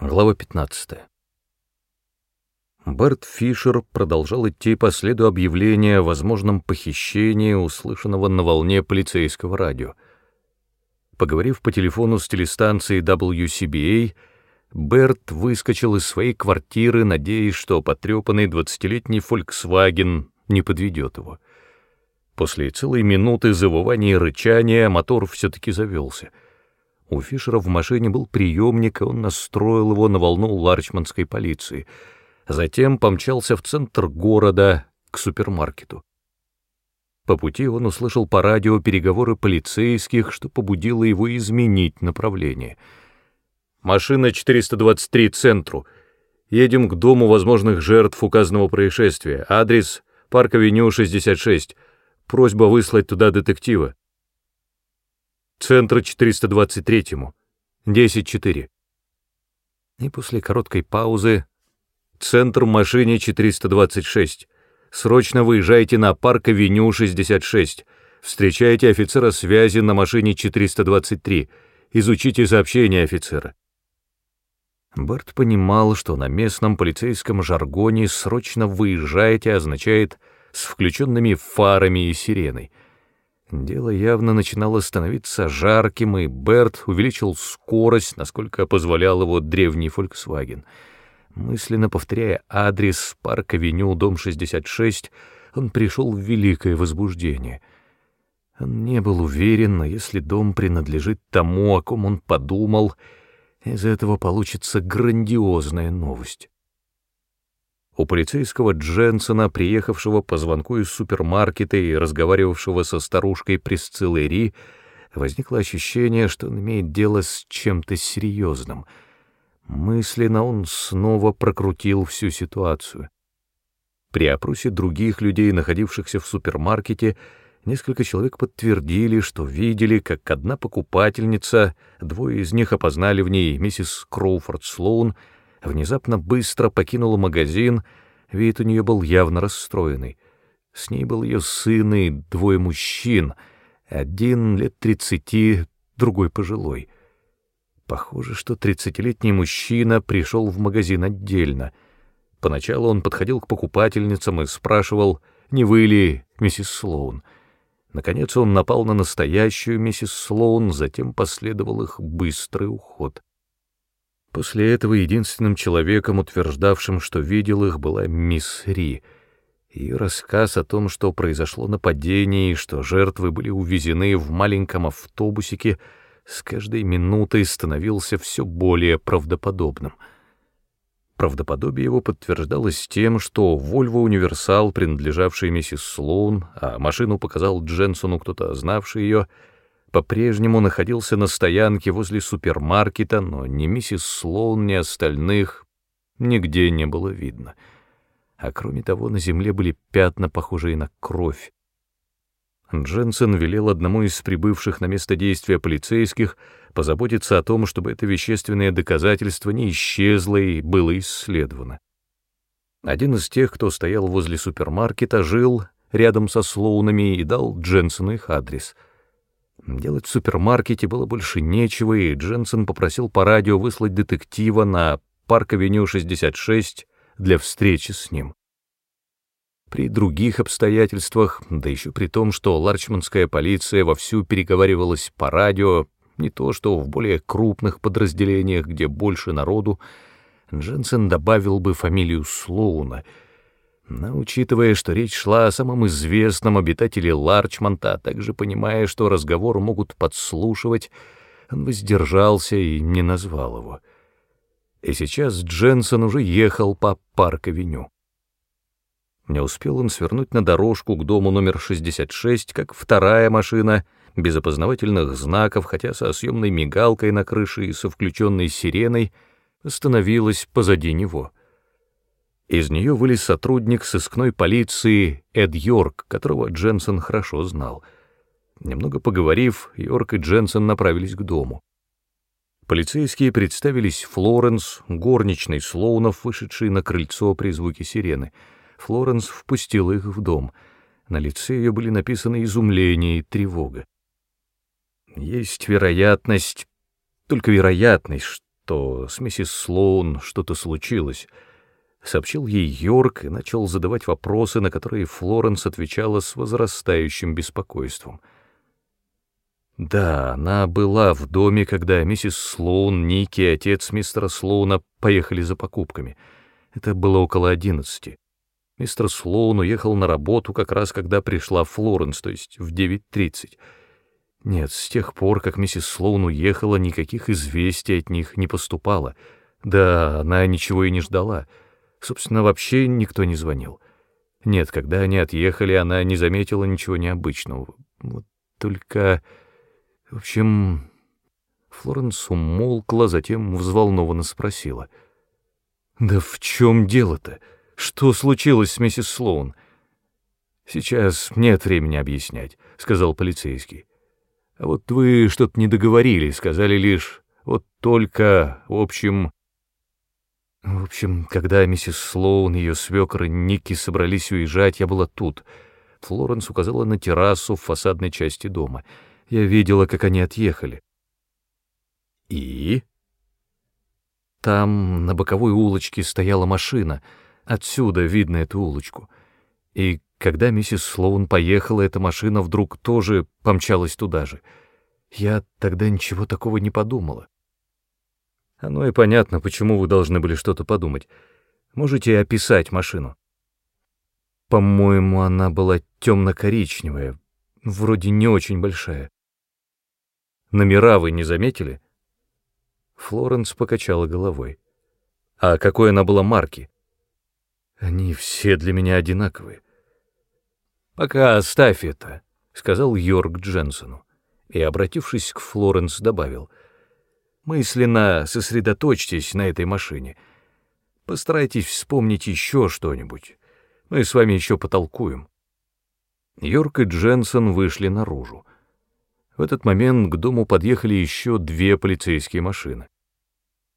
Глава 15. Берт Фишер продолжал идти по следу объявления о возможном похищении, услышанного на волне полицейского радио. Поговорив по телефону с телестанцией WCBA, Берт выскочил из своей квартиры, надеясь, что потрепанный двадцатилетний Volkswagen не подведет его. После целой минуты завывания и рычания мотор все-таки завелся — у Фишера в машине был приемник, и он настроил его на волну ларчманской полиции. Затем помчался в центр города, к супермаркету. По пути он услышал по радио переговоры полицейских, что побудило его изменить направление. «Машина 423 центру. Едем к дому возможных жертв указанного происшествия. Адрес — Парк-авеню 66. Просьба выслать туда детектива». Центра 423-му. 10-4. И после короткой паузы Центр машине 426. Срочно выезжайте на парк-авеню 66. Встречайте офицера связи на машине 423. Изучите сообщение офицера. Барт понимал, что на местном полицейском жаргоне «срочно выезжайте» означает «с включенными фарами и сиреной». Дело явно начинало становиться жарким, и Берт увеличил скорость, насколько позволял его древний Volkswagen. Мысленно повторяя адрес парк-авеню, дом 66, он пришел в великое возбуждение. Он не был уверен, но если дом принадлежит тому, о ком он подумал, из этого получится грандиозная новость. У полицейского Дженсона, приехавшего по звонку из супермаркета и разговаривавшего со старушкой Присциллой Ри, возникло ощущение, что он имеет дело с чем-то серьезным. Мысленно он снова прокрутил всю ситуацию. При опросе других людей, находившихся в супермаркете, несколько человек подтвердили, что видели, как одна покупательница, двое из них опознали в ней миссис Кроуфорд Слоун, внезапно быстро покинула магазин, вид у нее был явно расстроенный. С ней был ее сын и двое мужчин, один лет тридцати, другой пожилой. Похоже, что тридцатилетний мужчина пришел в магазин отдельно. Поначалу он подходил к покупательницам и спрашивал, не вы ли миссис Слоун. Наконец он напал на настоящую миссис Слоун, затем последовал их быстрый уход. После этого единственным человеком, утверждавшим, что видел их, была мисс Ри. Ее рассказ о том, что произошло нападение и что жертвы были увезены в маленьком автобусике, с каждой минутой становился все более правдоподобным. Правдоподобие его подтверждалось тем, что Volvo Универсал, принадлежавший миссис Слоун, а машину показал Дженсону кто-то, знавший ее, — по-прежнему находился на стоянке возле супермаркета, но ни миссис Слоун, ни остальных нигде не было видно. А кроме того, на земле были пятна, похожие на кровь. Дженсен велел одному из прибывших на место действия полицейских позаботиться о том, чтобы это вещественное доказательство не исчезло и было исследовано. Один из тех, кто стоял возле супермаркета, жил рядом со Слоунами и дал Дженсену их адрес — Делать в супермаркете было больше нечего, и Дженсен попросил по радио выслать детектива на парк-авеню 66 для встречи с ним. При других обстоятельствах, да еще при том, что ларчманская полиция вовсю переговаривалась по радио, не то что в более крупных подразделениях, где больше народу, Дженсен добавил бы фамилию Слоуна — но учитывая, что речь шла о самом известном обитателе Ларчмонта, а также понимая, что разговор могут подслушивать, он воздержался и не назвал его. И сейчас Дженсон уже ехал по парк-авеню. Не успел он свернуть на дорожку к дому номер 66, как вторая машина, без опознавательных знаков, хотя со съемной мигалкой на крыше и со включенной сиреной, остановилась позади него — из нее вылез сотрудник сыскной полиции Эд Йорк, которого Дженсен хорошо знал. Немного поговорив, Йорк и Дженсен направились к дому. Полицейские представились Флоренс, горничной Слоунов, вышедшей на крыльцо при звуке сирены. Флоренс впустила их в дом. На лице ее были написаны изумление и тревога. Есть вероятность, только вероятность, что с миссис Слоун что-то случилось. Сообщил ей Йорк и начал задавать вопросы, на которые Флоренс отвечала с возрастающим беспокойством. Да, она была в доме, когда миссис Слоун, Ники и отец мистера Слоуна поехали за покупками. Это было около одиннадцати. Мистер Слоун уехал на работу как раз когда пришла Флоренс, то есть в 9.30. Нет, с тех пор, как миссис Слоун уехала, никаких известий от них не поступало. Да, она ничего и не ждала. Собственно, вообще никто не звонил. Нет, когда они отъехали, она не заметила ничего необычного. Вот только... В общем... Флоренс умолкла, затем взволнованно спросила. «Да в чем дело-то?» Что случилось с миссис Слоун? Сейчас нет времени объяснять, сказал полицейский. А вот вы что-то не договорили, сказали лишь вот только, в общем... В общем, когда миссис Слоун и ее свекр и Ники собрались уезжать, я была тут. Флоренс указала на террасу в фасадной части дома. Я видела, как они отъехали. И? Там на боковой улочке стояла машина — Отсюда видно эту улочку. И когда миссис Слоун поехала, эта машина вдруг тоже помчалась туда же. Я тогда ничего такого не подумала. Оно и понятно, почему вы должны были что-то подумать. Можете описать машину? По-моему, она была темно-коричневая, вроде не очень большая. Номера вы не заметили? Флоренс покачала головой. А какой она была марки? Они все для меня одинаковые. «Пока оставь это», — сказал Йорк Дженсону, и, обратившись к Флоренс, добавил, «мысленно сосредоточьтесь на этой машине. Постарайтесь вспомнить еще что-нибудь. Мы с вами еще потолкуем». Йорк и Дженсон вышли наружу. В этот момент к дому подъехали еще две полицейские машины.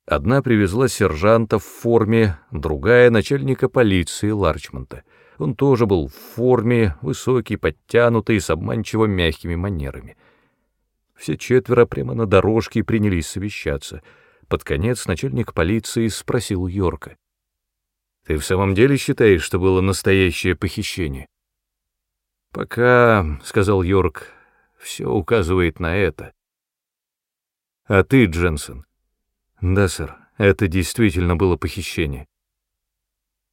Одна привезла сержанта в форме, другая — начальника полиции Ларчмонта. Он тоже был в форме, высокий, подтянутый, с обманчиво мягкими манерами. Все четверо прямо на дорожке принялись совещаться. Под конец начальник полиции спросил Йорка. «Ты в самом деле считаешь, что было настоящее похищение?» «Пока», — сказал Йорк, — «все указывает на это». «А ты, Дженсен?» Да, сэр, это действительно было похищение.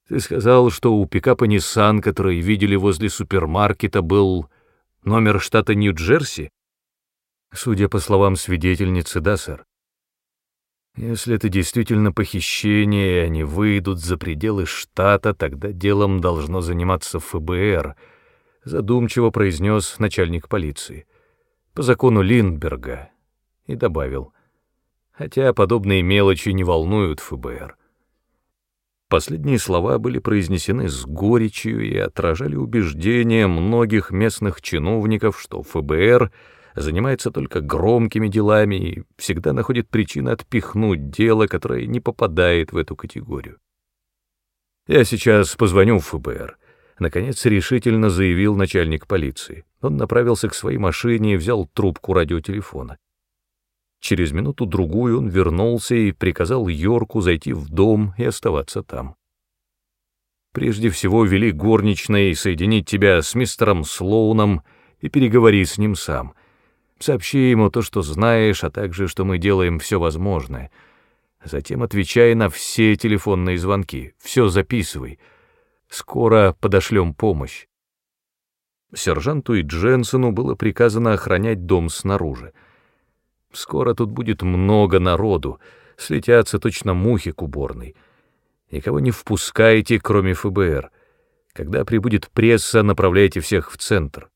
Ты сказал, что у пикапа Nissan, который видели возле супермаркета, был номер штата Нью-Джерси? Судя по словам свидетельницы, да, сэр. Если это действительно похищение, и они выйдут за пределы штата, тогда делом должно заниматься ФБР, задумчиво произнес начальник полиции. По закону Линдберга. И добавил — хотя подобные мелочи не волнуют ФБР. Последние слова были произнесены с горечью и отражали убеждение многих местных чиновников, что ФБР занимается только громкими делами и всегда находит причины отпихнуть дело, которое не попадает в эту категорию. «Я сейчас позвоню в ФБР», — наконец решительно заявил начальник полиции. Он направился к своей машине и взял трубку радиотелефона. Через минуту-другую он вернулся и приказал Йорку зайти в дом и оставаться там. Прежде всего вели горничной соединить тебя с мистером Слоуном и переговори с ним сам. Сообщи ему то, что знаешь, а также, что мы делаем все возможное. Затем отвечай на все телефонные звонки, все записывай. Скоро подошлем помощь. Сержанту и Дженсону было приказано охранять дом снаружи. Скоро тут будет много народу, слетятся точно мухи к уборной. Никого не впускайте, кроме ФБР. Когда прибудет пресса, направляйте всех в центр.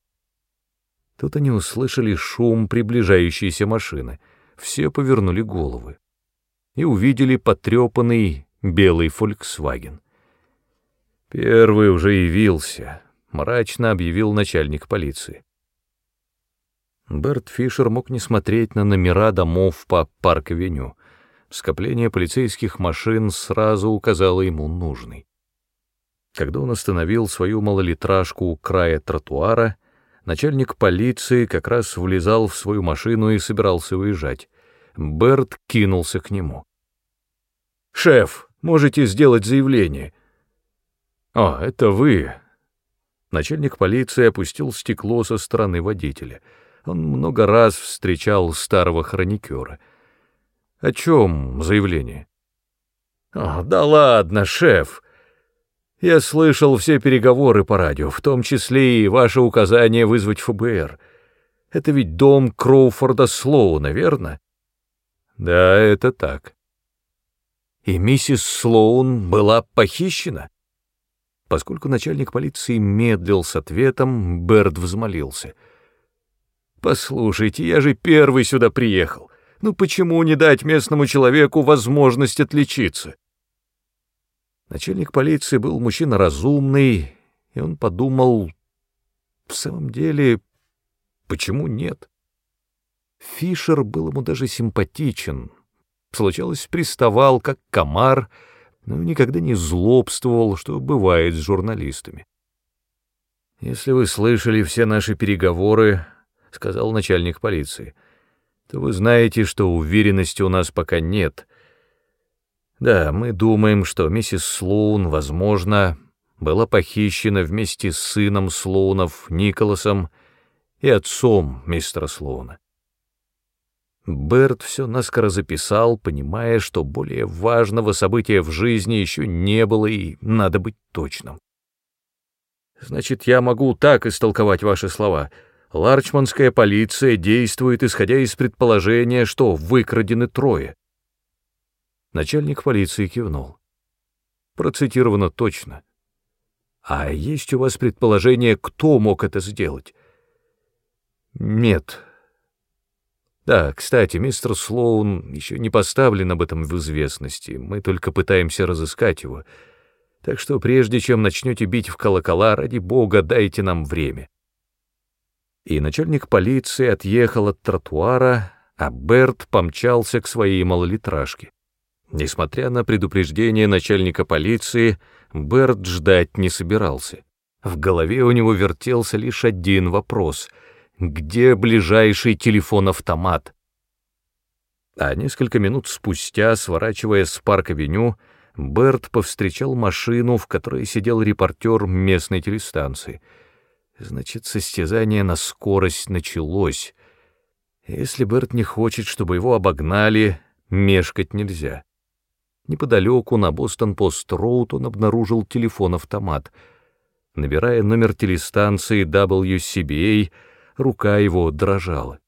Тут они услышали шум приближающейся машины. Все повернули головы и увидели потрепанный белый «Фольксваген». Первый уже явился, мрачно объявил начальник полиции. Берт Фишер мог не смотреть на номера домов по парк-авеню. Скопление полицейских машин сразу указало ему нужный. Когда он остановил свою малолитражку у края тротуара, начальник полиции как раз влезал в свою машину и собирался уезжать. Берт кинулся к нему. «Шеф, можете сделать заявление». «О, это вы». Начальник полиции опустил стекло со стороны водителя. Он много раз встречал старого хроникера. «О чем заявление?» «О, да ладно, шеф!» Я слышал все переговоры по радио, в том числе и ваше указание вызвать ФБР. Это ведь дом Кроуфорда Слоуна, верно? Да, это так. И миссис Слоун была похищена? Поскольку начальник полиции медлил с ответом, Берд взмолился. «Послушайте, я же первый сюда приехал. Ну почему не дать местному человеку возможность отличиться?» Начальник полиции был мужчина разумный, и он подумал, в самом деле, почему нет? Фишер был ему даже симпатичен. Случалось, приставал, как комар, но никогда не злобствовал, что бывает с журналистами. «Если вы слышали все наши переговоры, — сказал начальник полиции, — то вы знаете, что уверенности у нас пока нет — да, мы думаем, что миссис Слоун, возможно, была похищена вместе с сыном Слоунов, Николасом, и отцом мистера Слоуна. Берт все наскоро записал, понимая, что более важного события в жизни еще не было и надо быть точным. Значит, я могу так истолковать ваши слова. Ларчманская полиция действует, исходя из предположения, что выкрадены трое. Начальник полиции кивнул. Процитировано точно. А есть у вас предположение, кто мог это сделать? Нет. Да, кстати, мистер Слоун еще не поставлен об этом в известности, мы только пытаемся разыскать его. Так что прежде чем начнете бить в колокола, ради бога, дайте нам время. И начальник полиции отъехал от тротуара, а Берт помчался к своей малолитражке. Несмотря на предупреждение начальника полиции, Берт ждать не собирался. В голове у него вертелся лишь один вопрос — где ближайший телефон-автомат? А несколько минут спустя, сворачивая с парк-авеню, Берт повстречал машину, в которой сидел репортер местной телестанции. Значит, состязание на скорость началось. Если Берт не хочет, чтобы его обогнали, мешкать нельзя. Неподалеку на Бостон-Пост-Роуд он обнаружил телефон-автомат. Набирая номер телестанции WCBA, рука его дрожала.